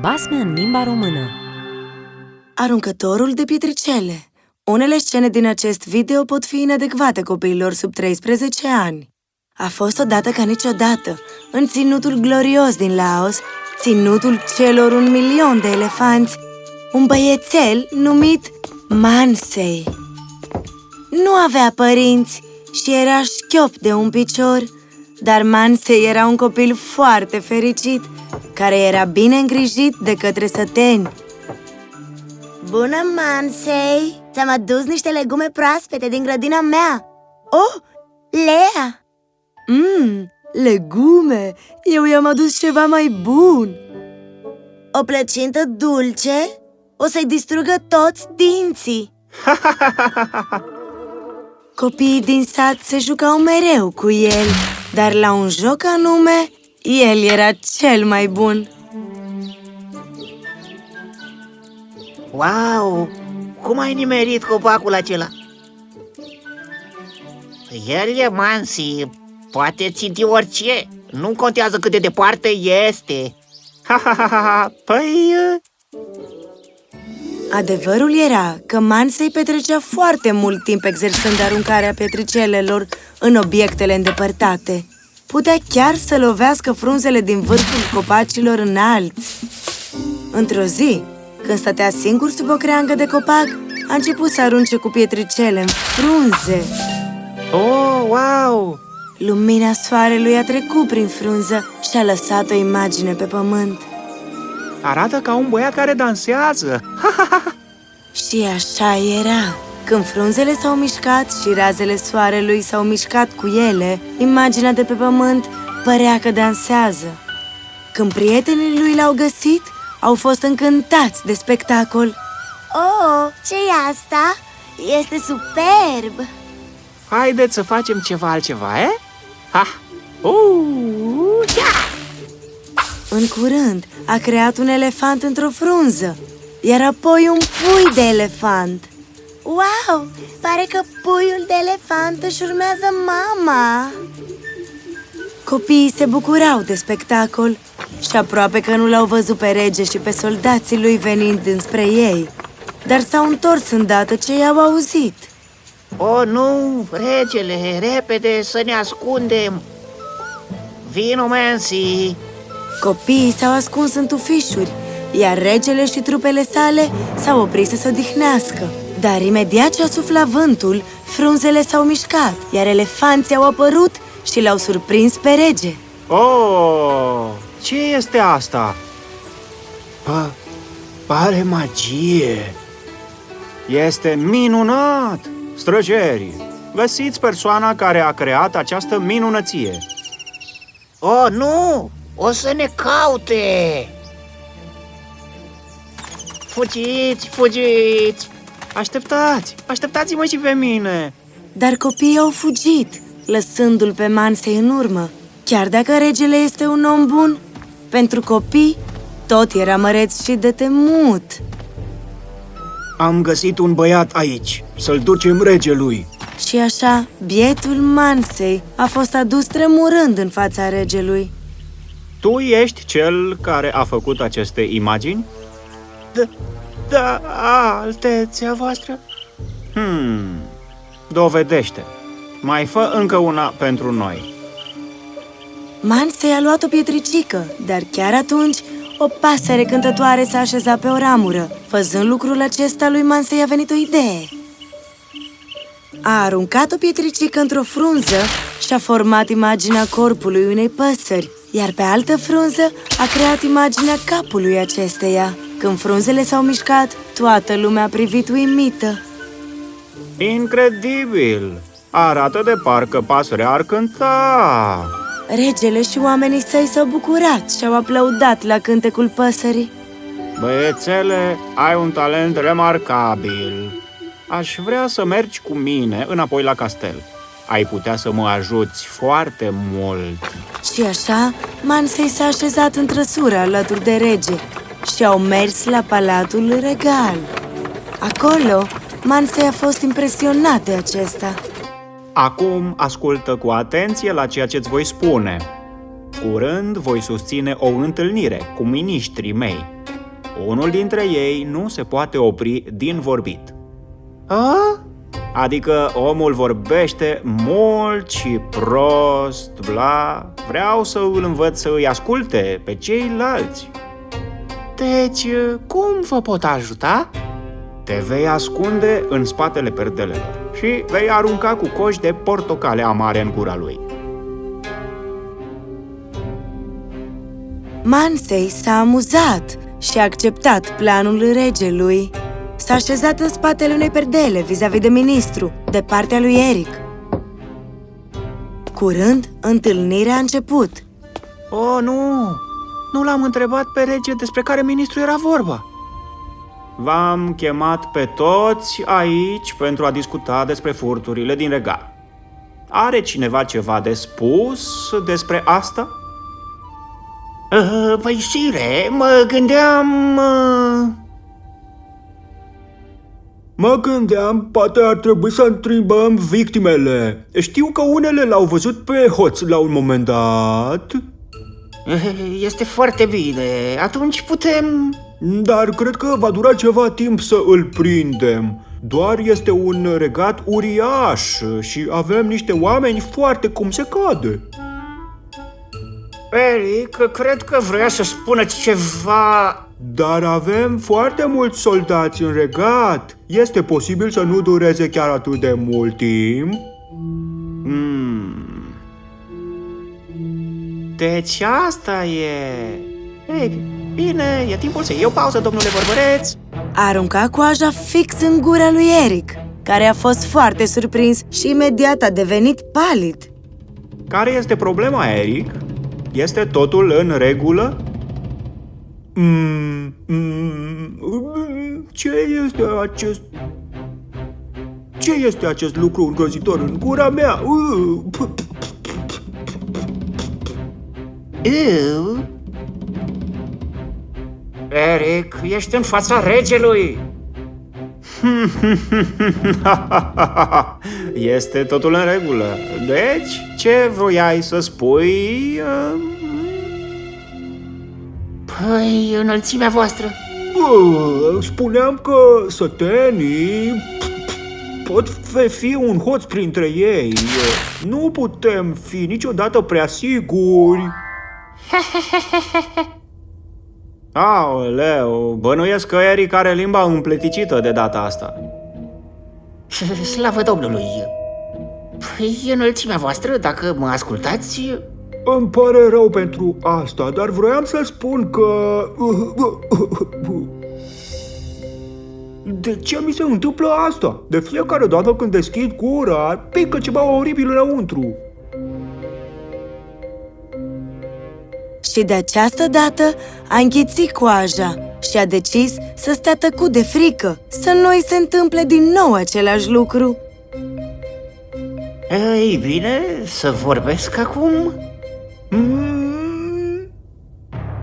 Basme în limba română Aruncătorul de pietricele Unele scene din acest video pot fi inadecvate copiilor sub 13 ani. A fost odată ca niciodată, în ținutul glorios din Laos, ținutul celor un milion de elefanți, un băiețel numit Mansei. Nu avea părinți și era șchiop de un picior, dar Mansei era un copil foarte fericit, care era bine îngrijit de către săteni. Bună, Mansei! Ți-am adus niște legume proaspete din grădina mea! Oh, Lea! Mmm, legume! Eu i-am adus ceva mai bun! O plăcintă dulce? O să-i distrugă toți dinții! Copiii din sat se jucau mereu cu el, dar la un joc anume, el era cel mai bun. Wow! Cum ai nimerit copacul acela? El e Mansi, poate ținti orice. Nu contează cât de departe este. Ha, ha, ha, ha. Păi... Adevărul era că Mansei petrecea foarte mult timp exersând aruncarea petricelelor în obiectele îndepărtate. Putea chiar să lovească frunzele din vârful copacilor înalți. Într-o zi, când stătea singur sub o creangă de copac, a început să arunce cu pietricele în frunze. Oh, wow! Lumina soarelui a trecut prin frunză și a lăsat o imagine pe pământ. Arată ca un băiat care dansează. Și așa era. Când frunzele s-au mișcat și razele soarelui s-au mișcat cu ele, imaginea de pe pământ părea că dansează. Când prietenii lui l-au găsit, au fost încântați de spectacol. Oh, ce e asta? Este superb! Haideți să facem ceva altceva, e? Ha! Uh, ia! În curând, a creat un elefant într-o frunză, iar apoi un pui de elefant. Wow! Pare că puiul de elefant își urmează mama! Copiii se bucurau de spectacol și aproape că nu l-au văzut pe rege și pe soldații lui venind înspre ei, dar s-au întors îndată ce i-au auzit. Oh, nu, regele, repede să ne ascundem! Vino, Mansi! Copiii s-au ascuns în tufișuri, iar regele și trupele sale s-au oprit să se odihnească. Dar imediat ce a suflat vântul, frunzele s-au mișcat, iar elefanții au apărut și l-au surprins pe rege. Oh, ce este asta? Pa, pare magie. Este minunat! Străgeri, găsiți persoana care a creat această minunăție. Oh, nu! O să ne caute! Fugiți, fugiți! Așteptați, așteptați-mă și pe mine. Dar copiii au fugit, lăsându-l pe Mansei în urmă. Chiar dacă regele este un om bun, pentru copii tot era măreț și de temut. Am găsit un băiat aici, să-l ducem regelui. Și așa, bietul Mansei a fost adus tremurând în fața regelui. Tu ești cel care a făcut aceste imagini? Da, da, alteția voastră? Hmm, dovedește. Mai fă încă una pentru noi. Mansei a luat o pietricică, dar chiar atunci o pasăre cântătoare s-a așezat pe o ramură. Văzând lucrul acesta, lui Mansei a venit o idee. A aruncat o pietricică într-o frunză și a format imaginea corpului unei păsări, iar pe altă frunză a creat imaginea capului acesteia. Când frunzele s-au mișcat, toată lumea a privit uimită. Incredibil! Arată de parcă pasărea ar cânta. Regele și oamenii săi s-au bucurat și au aplaudat la cântecul păsării. Băiețele, ai un talent remarcabil. Aș vrea să mergi cu mine înapoi la castel. Ai putea să mă ajuți foarte mult. Și așa, Mansei s-a așezat în trăsură alături de rege și au mers la palatul regal. Acolo, Mansei a fost impresionat de acesta. Acum ascultă cu atenție la ceea ce-ți voi spune. Curând voi susține o întâlnire cu miniștrii mei. unul dintre ei nu se poate opri din vorbit. A? Adică omul vorbește mult și prost, bla. Vreau să îl învăț să îi asculte pe ceilalți. Deci, cum vă pot ajuta? Te vei ascunde în spatele perdelelor și vei arunca cu coși de portocale amare în gura lui. Mansei s-a amuzat și a acceptat planul regelui. S-a așezat în spatele unei perdele vis-a-vis de ministru, de partea lui Eric. Curând, întâlnirea a început. Oh, nu! Nu l-am întrebat pe rege despre care ministru era vorba. V-am chemat pe toți aici pentru a discuta despre furturile din regal. Are cineva ceva de spus despre asta? Uh, Păi, sire, mă gândeam... uh, Mă gândeam, poate ar trebui să întrebăm victimele. Știu că unele l-au văzut pe hoț la un moment dat, uh, Este foarte bine. Atunci putem... dar cred că va dura ceva timp să îl prindem. Doar este un regat uriaș și avem niște oameni foarte cum se cade. Eric, cred că vrea să spună ceva... Dar avem foarte mulți soldați în regat. Este posibil să nu dureze chiar atât de mult timp? Hmm. Deci asta e... Ei, bine, e timpul să iau pauză, domnule vorbăreț. A aruncat coaja fix în gura lui Eric, care a fost foarte surprins și imediat a devenit palid. Care este problema, Eric? Este totul în regulă? Mm, mm, mm, ce este acest... Ce este acest lucru îngrozitor în gura mea? Uh, p- p- Eu? Eric, ești în fața regelui. este totul în regulă. Deci, ce vroiai să spui? Uh, Păi, înălțimea voastră. Bă, spuneam că sătenii pot fe- fi un hoț printre ei. Nu putem fi niciodată prea siguri. Aoleu, bănuiesc că Eric are limba împleticită de data asta. Slavă Domnului! Păi, înălțimea voastră, dacă mă ascultați... Îmi pare rău pentru asta, dar vroiam să spun că... De ce mi se întâmplă asta? De fiecare dată când deschid gura, pică ceva oribil înăuntru. Și de această dată a închițit coaja și a decis să stea tăcut de frică, să nu-i se întâmple din nou același lucru. Ei bine, să vorbesc acum? Mm,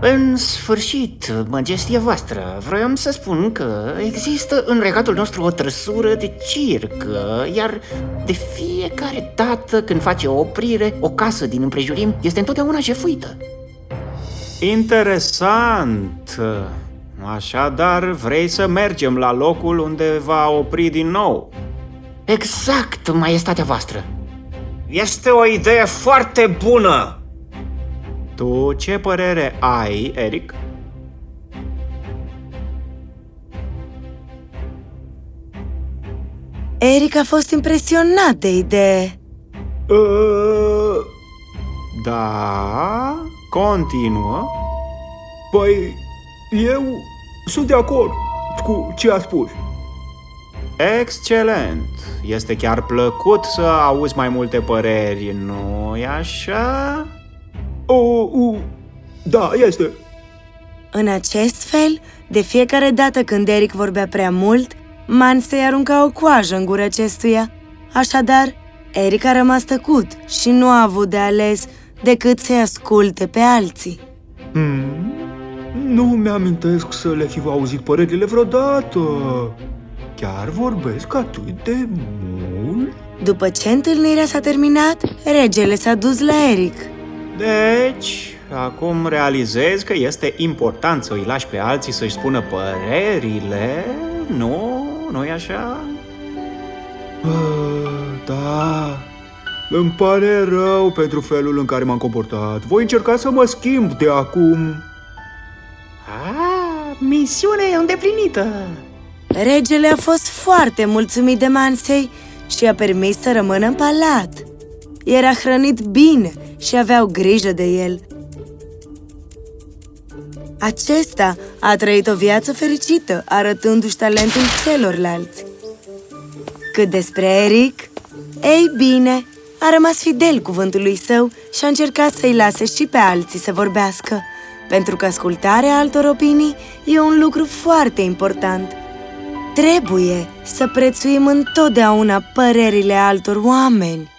În sfârșit, magestie voastră, vroiam să spun că există în regatul nostru o trăsură de circ, iar de fiecare dată când face o oprire, o casă din împrejurim este întotdeauna jefuită. Interesant. Așadar, vrei să mergem la locul unde va opri din nou? Exact, maestatea voastră. Este o idee foarte bună! Tu ce părere ai, Eric? Eric a fost impresionat de idee. uh, Da, continuă. păi, eu sunt de acord cu ce a spus. Excelent! Este chiar plăcut să auzi mai multe păreri, nu-i așa? O, uh, da, este. În acest fel, de fiecare dată când Eric vorbea prea mult, Mansei arunca o coajă în gura acestuia. Așadar, Eric a rămas tăcut și nu a avut de ales decât să-i asculte pe alții. Hmm? Nu mi-amintesc să le fi auzit părerile vreodată. Chiar vorbesc atât de mult? După ce întâlnirea s-a terminat, regele s-a dus la Eric. Deci, Și acum realizezi că este important să îi lași pe alții să-și spună părerile? Nu? Nu-i așa? Ah, Da, îmi pare rău pentru felul în care m-am comportat. Voi încerca să mă schimb de acum. Ah, misiune îndeplinită! Regele a fost foarte mulțumit de Mansei și a permis să rămână în palat. Era hrănit bine și aveau grijă de el. Acesta a trăit o viață fericită, arătându-și talentul celorlalți. Cât despre Eric, ei bine, a rămas fidel cuvântului său și a încercat să-i lase și pe alții să vorbească, pentru că ascultarea altor opinii e un lucru foarte important. Trebuie să prețuim întotdeauna părerile altor oameni